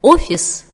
офис.